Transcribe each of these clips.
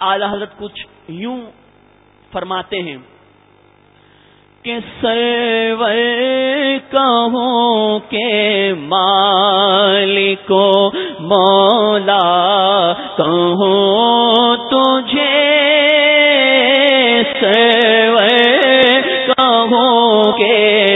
اعلی حضرت کچھ یوں فرماتے ہیں کہ سرور کہوں کے مالکو مولا کہوں تجھے۔ سرور کہوں کے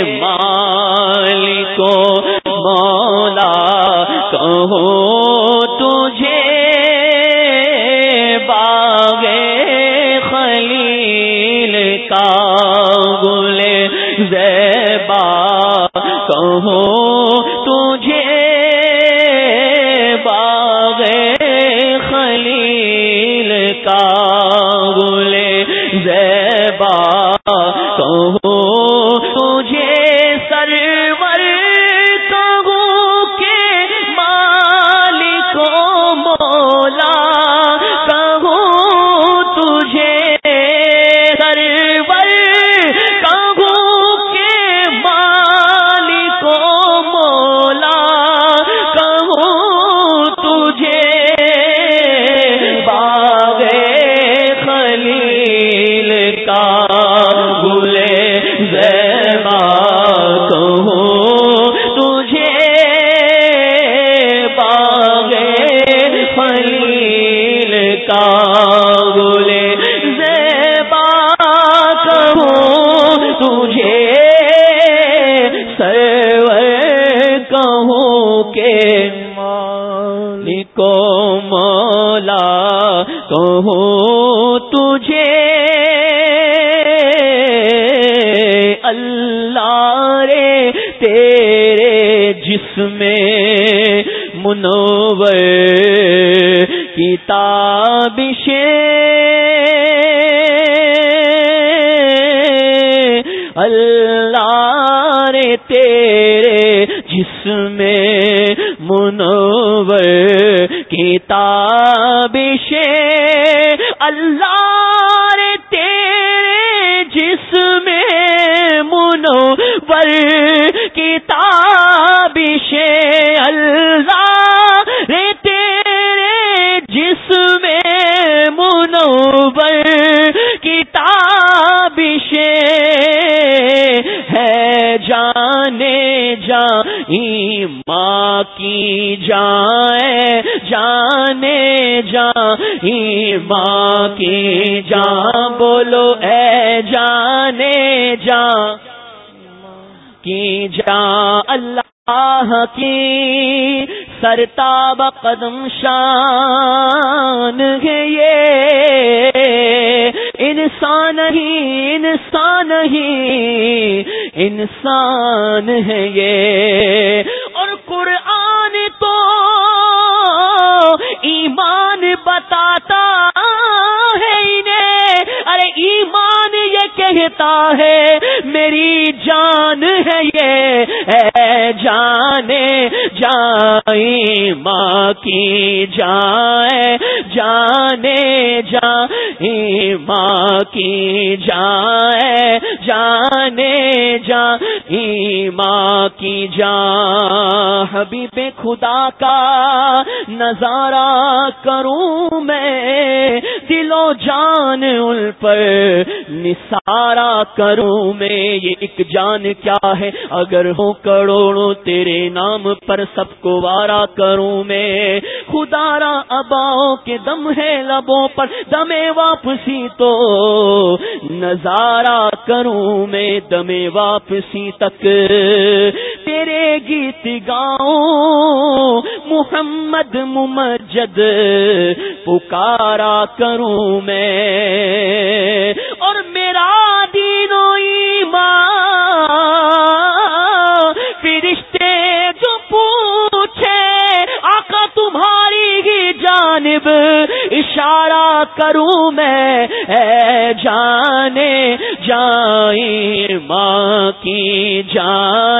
کہوں کہ مالک مولا کہوں تجھے اللہ رے تیرے جس میں منور کتابش اللہ اس میں منور شے اللہ رے تیرے جس میں منور کتاب ہے جانے جا ماں کی جائے جانے جا ماں شان کی سرتاب قدم شان ہے یہ۔ انسان ہی انسان ہی انسان ہے یہ۔ اور قرآن تو ایمان بتاتا ہے انہیں۔ ارے ایمان یہ کہتا ہے، میری کی جا حبیب خدا کا نظارہ کروں جان ان پر نثارا کروں میں، یہ ایک جان کیا ہے؟ اگر ہو کروڑوں تیرے نام پر سب کو وارا کروں میں، خدا را اباؤں کے دم ہے لبوں پر، دمے واپسی تو نظارہ کروں میں، دمے واپسی تک۔ تیرے گیت گاؤں، محمد ممجد، پکارا کروں میں اور میرا دینو ایمان فرشتے جو پوچھے، آقا تمہاری ہی جانب اشارہ کروں میں، اے جانے جائیں ماں کی جائے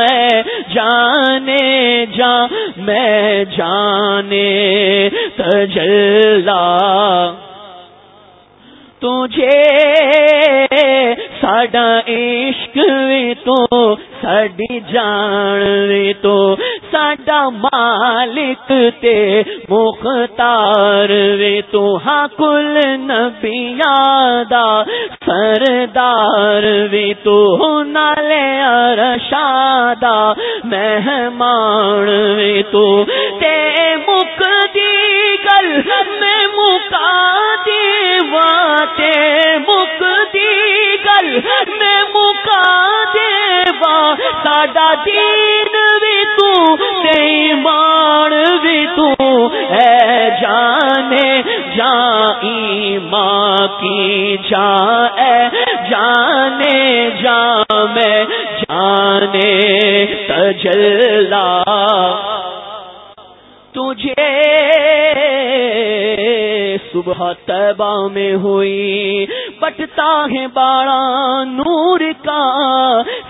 مختار وے تو ہاں کل نبیاں دا سردار وے تو نالے ارشادا مہمان وے تو تے مک دی گل میں مکا دیوا تے مک دی گل میں مکا دیوا ساڈا دین جی جانے، تجلا۔ تجھے صبح تیبہ میں ہوئی، بٹتا ہے باڑا نور کا،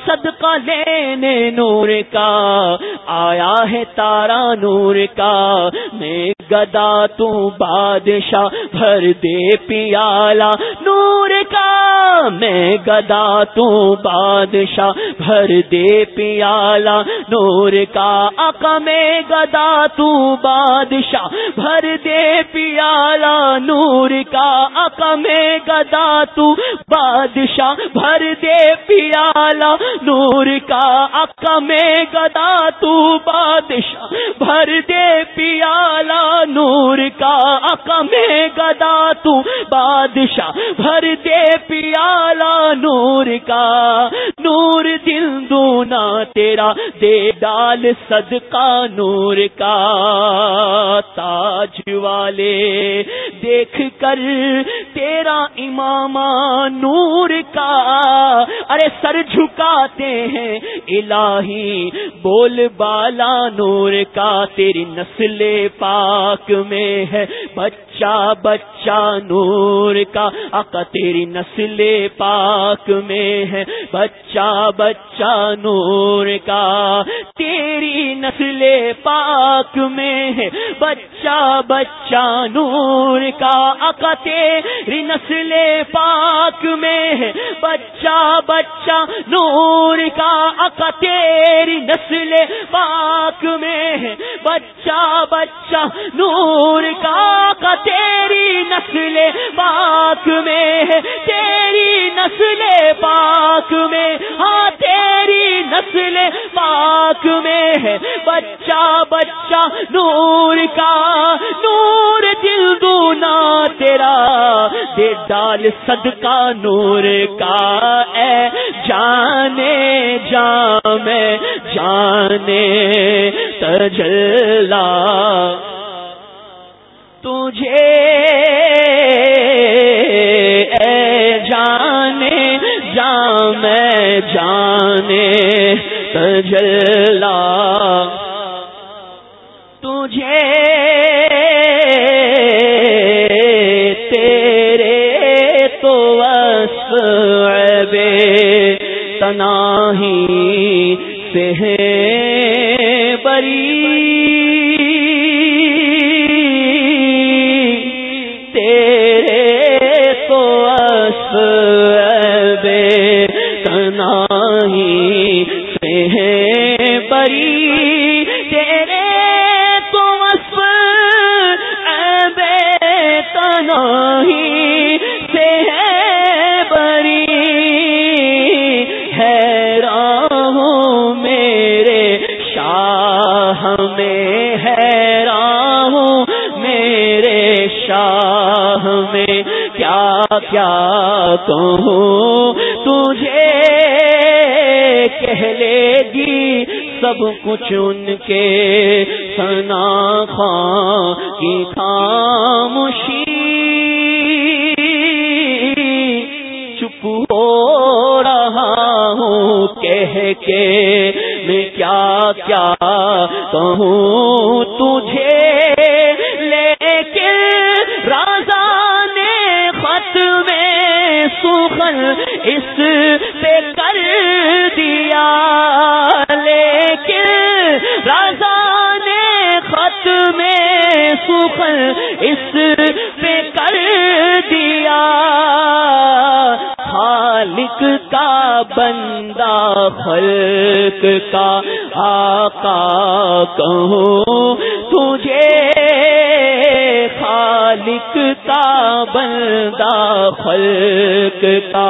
صدقہ لینے نور کا۔ آیا ہے تارا نور کا، میں گدا تو بادشاہ بھر دے پیالا نور کا۔ میں گدا تو بادشاہ، بھر دے پیالا نور کا آقا میں گدا تو بادشاہ، بھر دے پیالا نور کا آقا میں گدا تو بادشاہ، بھر دے پیالا نور کا آقا میں گدا تو بادشاہ، بھر دے پیالا نور کا آقا میں گدا تو بادشاہ، بھر دے پیالا نور کا، نور دل دونا تیرا، دے ڈال صدقہ نور کا۔ تاج والے، دیکھ کر تیرا امام نور کا۔ ارے سر جھکاتے ہیں الہی، بول بالا نور کا۔ تیری نسل پاک میں ہے بچہ بچہ نور کا۔ آقا تیری نسل پاک میں ہے، بچہ بچہ نور کا۔ تیری نسل پاک میں ہے، بچہ بچہ نور کا۔ آقا تیری نسل پاک میں ہے، بچہ بچہ نور کا۔ آقا تیری نسل پاک میں ہے، بچہ بچہ نور کا۔ آقا تیری نسل پاک میں ہے، تیری نسل پاک میں ہاں تیری نسل پاک میں ہے۔ بچہ بچہ، نور کا نور دل دونا تیرا۔ دے ڈال صدقہ نور کا۔ اے جانے جا میں، جانے تجلا۔ تجلا تجھے تیرے تو بے تناہی سے ہے بری۔ تیرے تو بے تناہی شاہ میں حیران ہوں میرے شاہ میں کیا کیا کہوں تجھے کہہ لے گی سب کچھ ان کے سنا خاں کی خاموشی چپ ہو رہا ہوں کہہ کے میں کیا کیا کہوں تجھے، لیکن رازا نے خط میں سخن اس پہ کر دیا۔ لیکن رازا نے خط میں سخن اس پہ کر دیا۔ خالق کا بندہ خلق کا آقا کہوں تجھے خالق کا بندہ خلق کا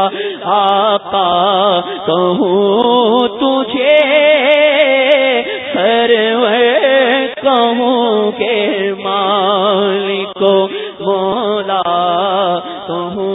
آقا کہوں تجھے سرور کہوں کے مالک مولا کہوں